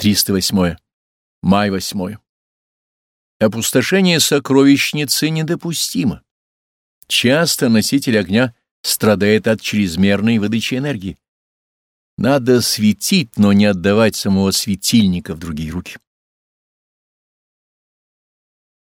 308. Май 8. Опустошение сокровищницы недопустимо. Часто носитель огня страдает от чрезмерной выдачи энергии. Надо светить, но не отдавать самого светильника в другие руки.